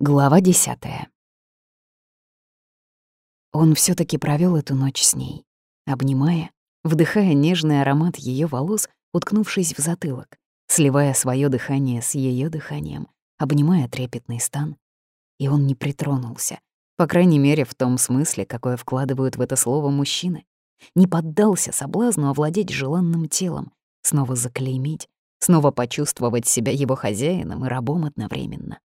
Глава десятая. Он все таки провел эту ночь с ней, обнимая, вдыхая нежный аромат ее волос, уткнувшись в затылок, сливая свое дыхание с ее дыханием, обнимая трепетный стан. И он не притронулся, по крайней мере, в том смысле, какое вкладывают в это слово мужчины. Не поддался соблазну овладеть желанным телом, снова заклеймить, снова почувствовать себя его хозяином и рабом одновременно.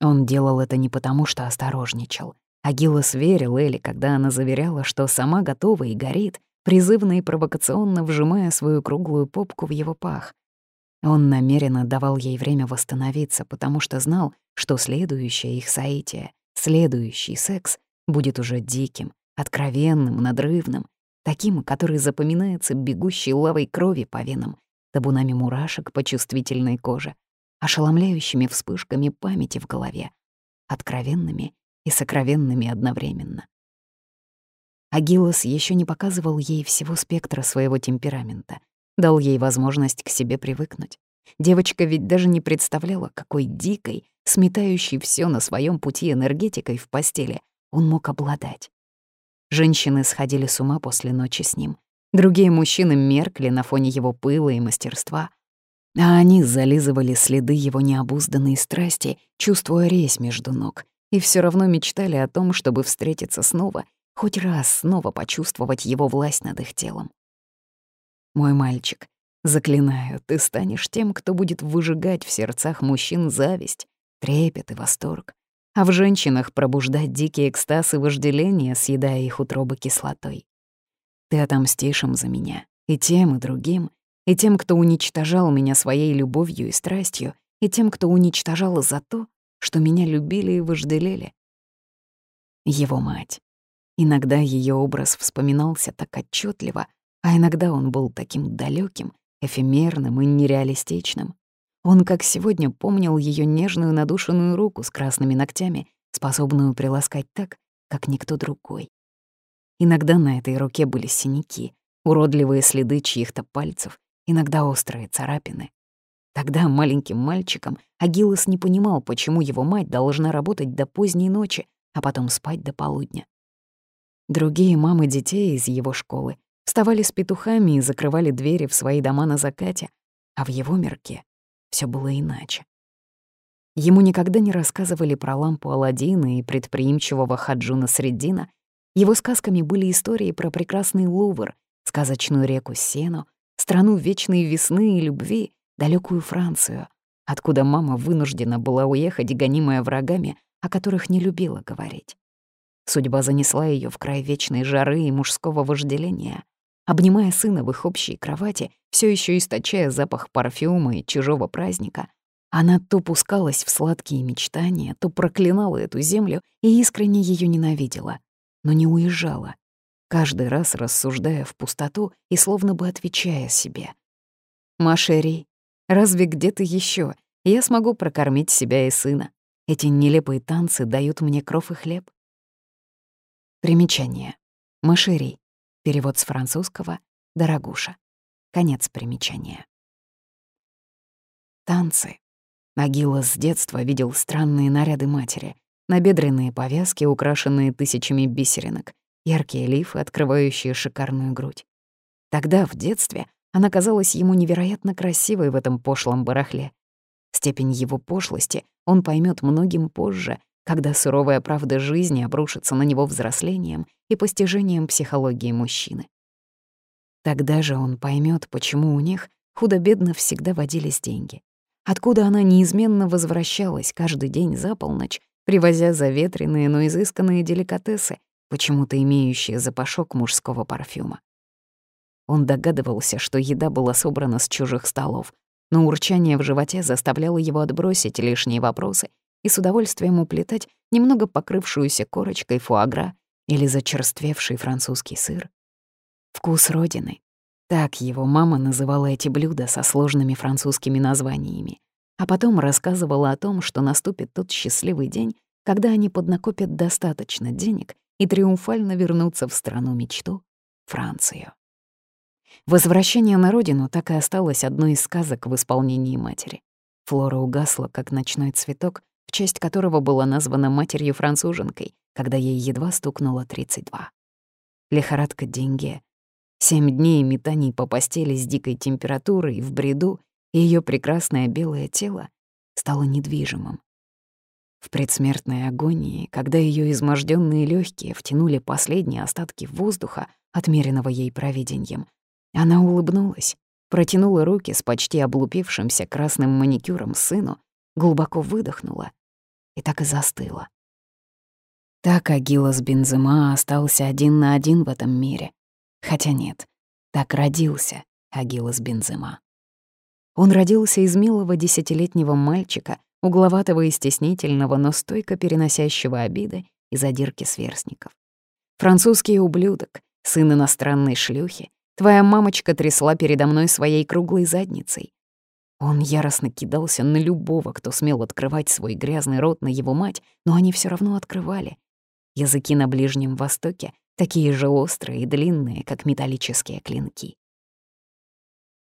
Он делал это не потому, что осторожничал. Агилос верил Элли, когда она заверяла, что сама готова и горит, призывно и провокационно вжимая свою круглую попку в его пах. Он намеренно давал ей время восстановиться, потому что знал, что следующее их соитие, следующий секс будет уже диким, откровенным, надрывным, таким, который запоминается бегущей лавой крови по венам, табунами мурашек по чувствительной коже, ошеломляющими вспышками памяти в голове, откровенными и сокровенными одновременно. Агилос еще не показывал ей всего спектра своего темперамента, дал ей возможность к себе привыкнуть. Девочка ведь даже не представляла, какой дикой, сметающей все на своем пути энергетикой в постели он мог обладать. Женщины сходили с ума после ночи с ним. Другие мужчины меркли на фоне его пыла и мастерства а они зализывали следы его необузданной страсти, чувствуя резь между ног, и все равно мечтали о том, чтобы встретиться снова, хоть раз снова почувствовать его власть над их телом. «Мой мальчик, заклинаю, ты станешь тем, кто будет выжигать в сердцах мужчин зависть, трепет и восторг, а в женщинах пробуждать дикий экстаз и вожделение, съедая их утробы кислотой. Ты отомстишь им за меня, и тем, и другим, и тем, кто уничтожал меня своей любовью и страстью, и тем, кто уничтожал за то, что меня любили и вожделели. Его мать. Иногда ее образ вспоминался так отчетливо, а иногда он был таким далеким, эфемерным и нереалистичным. Он, как сегодня, помнил ее нежную надушенную руку с красными ногтями, способную приласкать так, как никто другой. Иногда на этой руке были синяки, уродливые следы чьих-то пальцев, иногда острые царапины. Тогда маленьким мальчиком Агилос не понимал, почему его мать должна работать до поздней ночи, а потом спать до полудня. Другие мамы детей из его школы вставали с петухами и закрывали двери в свои дома на закате, а в его мирке все было иначе. Ему никогда не рассказывали про лампу Аладдина и предприимчивого Хаджуна Среддина. Его сказками были истории про прекрасный Лувр, сказочную реку Сену, страну вечной весны и любви, далекую Францию, откуда мама вынуждена была уехать, гонимая врагами, о которых не любила говорить. Судьба занесла ее в край вечной жары и мужского вожделения. Обнимая сына в их общей кровати, все еще источая запах парфюма и чужого праздника, она то пускалась в сладкие мечтания, то проклинала эту землю и искренне ее ненавидела, но не уезжала, каждый раз рассуждая в пустоту и словно бы отвечая себе. «Машери, разве где-то еще я смогу прокормить себя и сына? Эти нелепые танцы дают мне кров и хлеб». Примечание. Машери. Перевод с французского «дорогуша». Конец примечания. Танцы. Агила с детства видел странные наряды матери, набедренные повязки, украшенные тысячами бисеринок, яркие лифы, открывающие шикарную грудь. Тогда, в детстве, она казалась ему невероятно красивой в этом пошлом барахле. Степень его пошлости он поймет многим позже, когда суровая правда жизни обрушится на него взрослением и постижением психологии мужчины. Тогда же он поймет, почему у них худо-бедно всегда водились деньги. Откуда она неизменно возвращалась каждый день за полночь, привозя заветренные, но изысканные деликатесы, почему-то имеющие запашок мужского парфюма. Он догадывался, что еда была собрана с чужих столов, но урчание в животе заставляло его отбросить лишние вопросы и с удовольствием уплетать немного покрывшуюся корочкой фуагра или зачерствевший французский сыр. Вкус родины. Так его мама называла эти блюда со сложными французскими названиями, а потом рассказывала о том, что наступит тот счастливый день, когда они поднакопят достаточно денег и триумфально вернуться в страну мечту — Францию. Возвращение на родину так и осталось одной из сказок в исполнении матери. Флора угасла, как ночной цветок, в честь которого была названа матерью-француженкой, когда ей едва стукнуло 32. Лихорадка деньги. Семь дней метаний по постели с дикой температурой в бреду, и ее прекрасное белое тело стало недвижимым. В предсмертной агонии, когда ее изможденные легкие втянули последние остатки воздуха, отмеренного ей провидением, она улыбнулась, протянула руки с почти облупившимся красным маникюром сыну, глубоко выдохнула и так и застыла. Так Агилас Бензема остался один на один в этом мире. Хотя нет, так родился Агилас Бензема. Он родился из милого десятилетнего мальчика, угловатого и стеснительного, но стойко переносящего обиды и задирки сверстников. Французский ублюдок, сын иностранной шлюхи, твоя мамочка трясла передо мной своей круглой задницей. Он яростно кидался на любого, кто смел открывать свой грязный рот на его мать, но они все равно открывали. Языки на Ближнем Востоке такие же острые и длинные, как металлические клинки.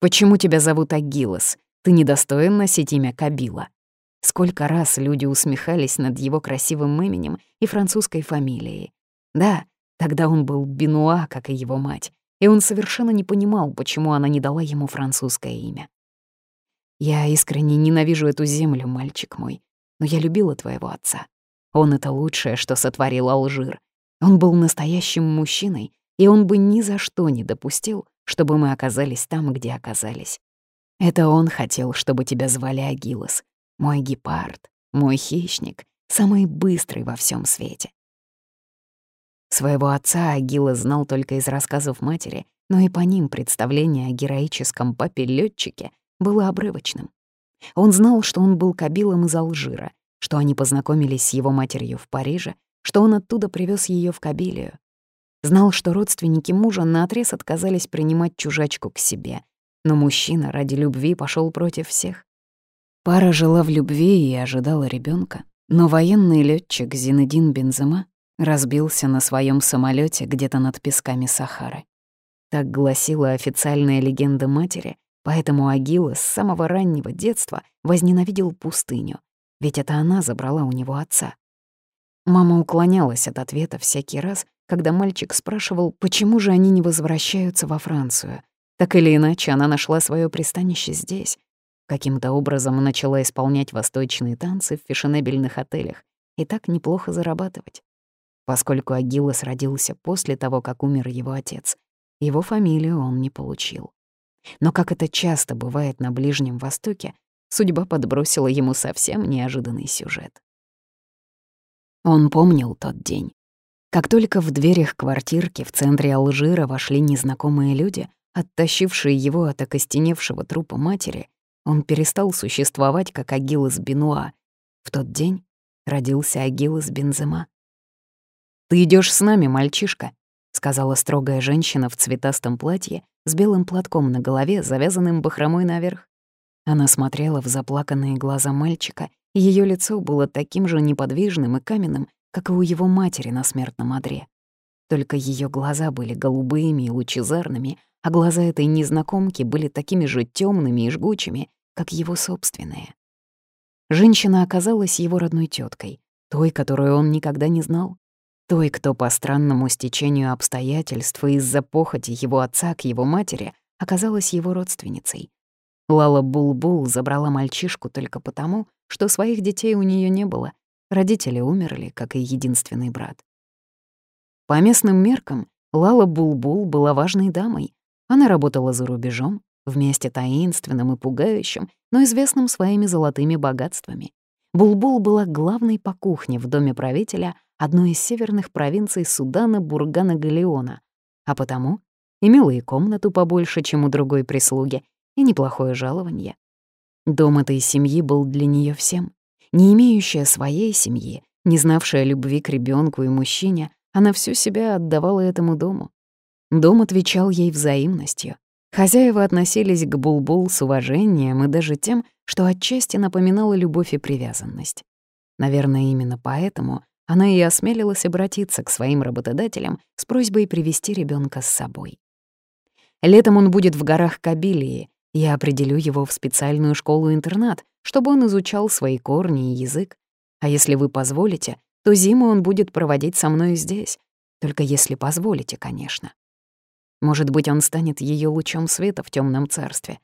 «Почему тебя зовут Агилос? Ты недостоин носить имя Кабила». Сколько раз люди усмехались над его красивым именем и французской фамилией. Да, тогда он был Бенуа, как и его мать, и он совершенно не понимал, почему она не дала ему французское имя. «Я искренне ненавижу эту землю, мальчик мой, но я любила твоего отца. Он — это лучшее, что сотворил Алжир. Он был настоящим мужчиной, и он бы ни за что не допустил, чтобы мы оказались там, где оказались. Это он хотел, чтобы тебя звали Агилос, мой гепард, мой хищник, самый быстрый во всем свете. Своего отца Агила знал только из рассказов матери, но и по ним представление о героическом папе летчике было обрывочным. Он знал, что он был кабилом из Алжира, что они познакомились с его матерью в Париже, что он оттуда привез ее в Кабилию. Знал, что родственники мужа наотрез отказались принимать чужачку к себе, но мужчина ради любви пошел против всех. Пара жила в любви и ожидала ребенка, но военный летчик Зинедин Бензема разбился на своем самолете где-то над песками Сахары. Так гласила официальная легенда матери, поэтому Агила с самого раннего детства возненавидел пустыню, ведь это она забрала у него отца. Мама уклонялась от ответа всякий раз, когда мальчик спрашивал, почему же они не возвращаются во Францию. Так или иначе, она нашла свое пристанище здесь. Каким-то образом начала исполнять восточные танцы в фешенебельных отелях и так неплохо зарабатывать. Поскольку Агилос родился после того, как умер его отец, его фамилию он не получил. Но, как это часто бывает на Ближнем Востоке, судьба подбросила ему совсем неожиданный сюжет. Он помнил тот день. Как только в дверях квартирки в центре Алжира вошли незнакомые люди, оттащившие его от окостеневшего трупа матери, он перестал существовать как Агилос Бенуа. В тот день родился Агилос Бензема. «Ты идешь с нами, мальчишка», — сказала строгая женщина в цветастом платье с белым платком на голове, завязанным бахромой наверх. Она смотрела в заплаканные глаза мальчика и ее лицо было таким же неподвижным и каменным, как и у его матери на смертном одре. Только ее глаза были голубыми и лучезарными, а глаза этой незнакомки были такими же темными и жгучими, как его собственные. Женщина оказалась его родной теткой, той, которую он никогда не знал, той, кто по странному стечению обстоятельств из-за похоти его отца к его матери оказалась его родственницей. Лала Булбул -Бул забрала мальчишку только потому, что своих детей у нее не было. Родители умерли, как и единственный брат. По местным меркам Лала Булбул -Бул была важной дамой. Она работала за рубежом, вместе таинственным и пугающим, но известным своими золотыми богатствами. Булбул -Бул была главной по кухне в доме правителя одной из северных провинций Судана Бургана-Галеона, а потому имела и комнату побольше, чем у другой прислуги, и неплохое жалование. Дом этой семьи был для нее всем. Не имеющая своей семьи, не знавшая любви к ребенку и мужчине, она всю себя отдавала этому дому. Дом отвечал ей взаимностью. Хозяева относились к Булбул -бул с уважением и даже тем, что отчасти напоминало любовь и привязанность. Наверное, именно поэтому она и осмелилась обратиться к своим работодателям с просьбой привести ребенка с собой. Летом он будет в горах Кабилии, я определю его в специальную школу-интернат, чтобы он изучал свои корни и язык, А если вы позволите, то зиму он будет проводить со мной здесь. Только если позволите, конечно. Может быть, он станет ее лучом света в темном царстве.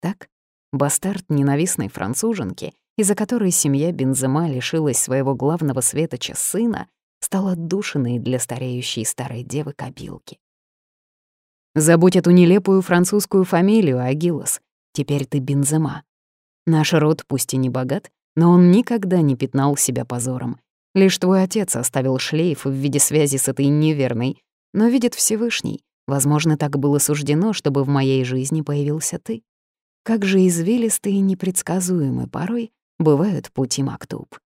Так, бастард ненавистной француженки, из-за которой семья Бензема лишилась своего главного светоча сына, стал отдушиной для стареющей старой девы кобилки. Забудь эту нелепую французскую фамилию, Агилос. Теперь ты Бензема. Наш род пусть и не богат, но он никогда не пятнал себя позором. Лишь твой отец оставил шлейф в виде связи с этой неверной, но видит Всевышний. Возможно, так было суждено, чтобы в моей жизни появился ты. Как же извилистые и непредсказуемы порой бывают пути Мактуб.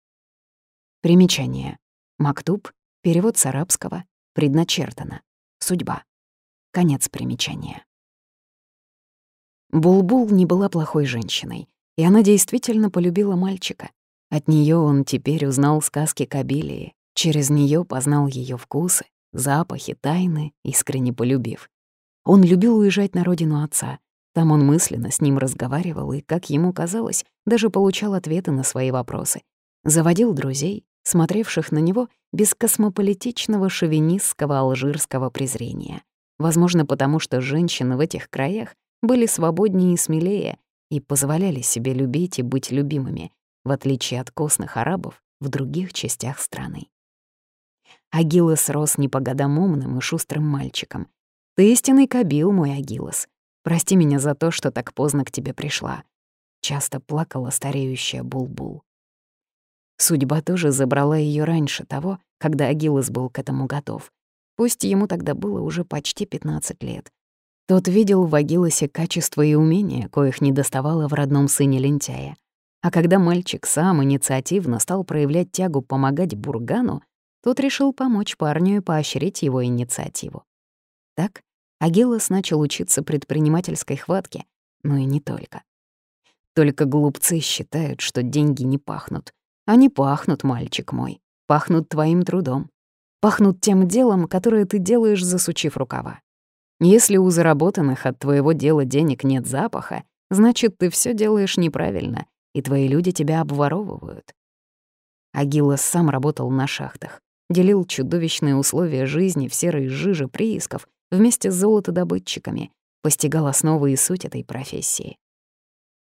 Примечание. Мактуб — перевод с арабского, предначертано, судьба. Конец примечания. Булбул не была плохой женщиной, и она действительно полюбила мальчика. От нее он теперь узнал сказки Кабилии, через нее познал ее вкусы, запахи, тайны, искренне полюбив. Он любил уезжать на родину отца. Там он мысленно с ним разговаривал и, как ему казалось, даже получал ответы на свои вопросы. Заводил друзей, смотревших на него без космополитичного шовинистского алжирского презрения. Возможно, потому что женщины в этих краях были свободнее и смелее, и позволяли себе любить и быть любимыми, в отличие от костных арабов в других частях страны. Агилос рос не по годам умным и шустрым мальчиком. Ты истинный кабил, мой Агилос. Прости меня за то, что так поздно к тебе пришла. Часто плакала стареющая Булбул. Судьба тоже забрала ее раньше того, когда Агилос был к этому готов. Пусть ему тогда было уже почти 15 лет. Тот видел в Агилосе качества и умения, коих не доставало в родном сыне лентяя. А когда мальчик сам инициативно стал проявлять тягу помогать Бургану, тот решил помочь парню и поощрить его инициативу. Так Агилос начал учиться предпринимательской хватке, но и не только. Только глупцы считают, что деньги не пахнут. Они пахнут, мальчик мой, пахнут твоим трудом. Пахнут тем делом, которое ты делаешь, засучив рукава. Если у заработанных от твоего дела денег нет запаха, значит, ты все делаешь неправильно, и твои люди тебя обворовывают. Агилос сам работал на шахтах, делил чудовищные условия жизни в серой жиже приисков вместе с золотодобытчиками, постигал основы и суть этой профессии.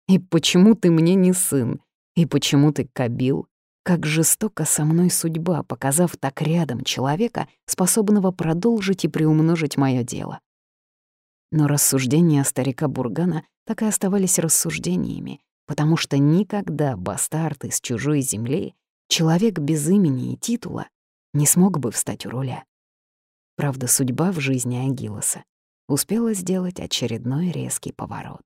«И почему ты мне не сын? И почему ты кабил? Как жестоко со мной судьба, показав так рядом человека, способного продолжить и приумножить мое дело. Но рассуждения старика Бургана так и оставались рассуждениями, потому что никогда бастард из чужой земли, человек без имени и титула, не смог бы встать у руля. Правда, судьба в жизни Агилоса успела сделать очередной резкий поворот.